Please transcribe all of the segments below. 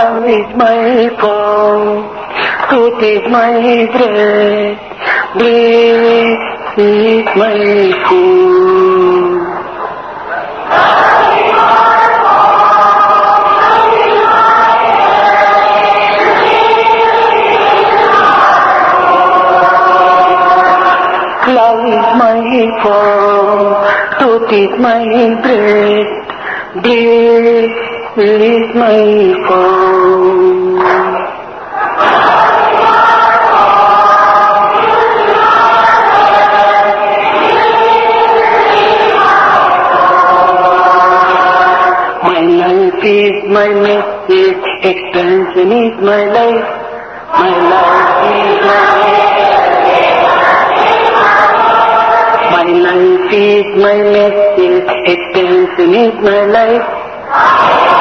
Love is my form, truth is my bread, bliss is my food. Love is my form, truth is my bread, bliss is my form. My life is my message, expansion is my life. My life is my My life is my message, expansion is my life.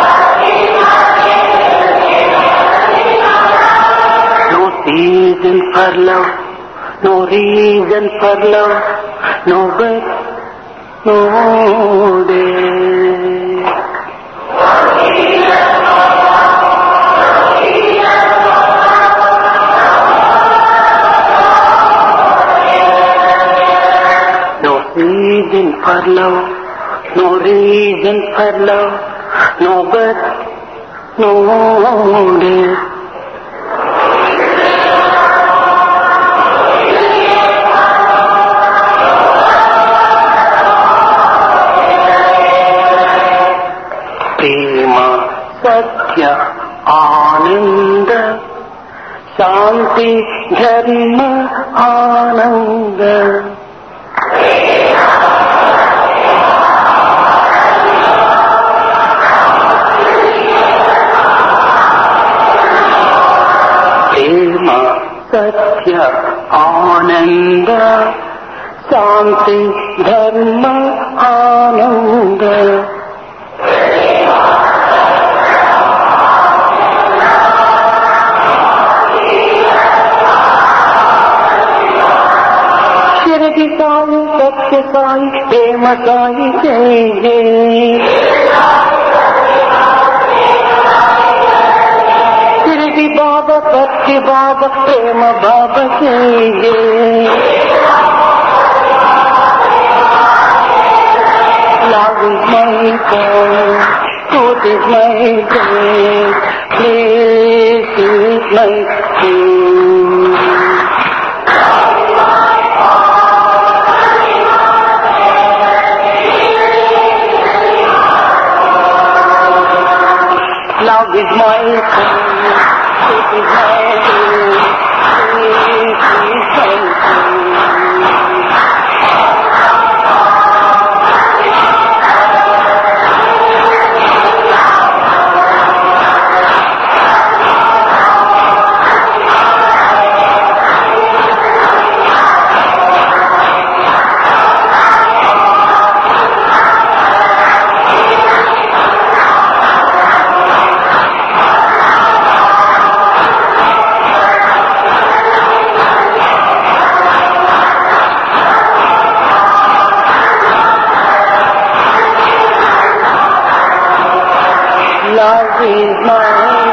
Season for love, no reason for love, no birth, no day. No reason for love, no reason for love, no birth, no death. प्रेम सत्य आनंद शांति धर्म आनंद। प्रेम सत्य आनंद शांति धर्म आनंद। کے سائی کے مسائی جائیں گے بابا بچے بابا پریم بابا جائیں گے لاگو مائی کو مائی گے please Love is my king, truth is my day, Love is my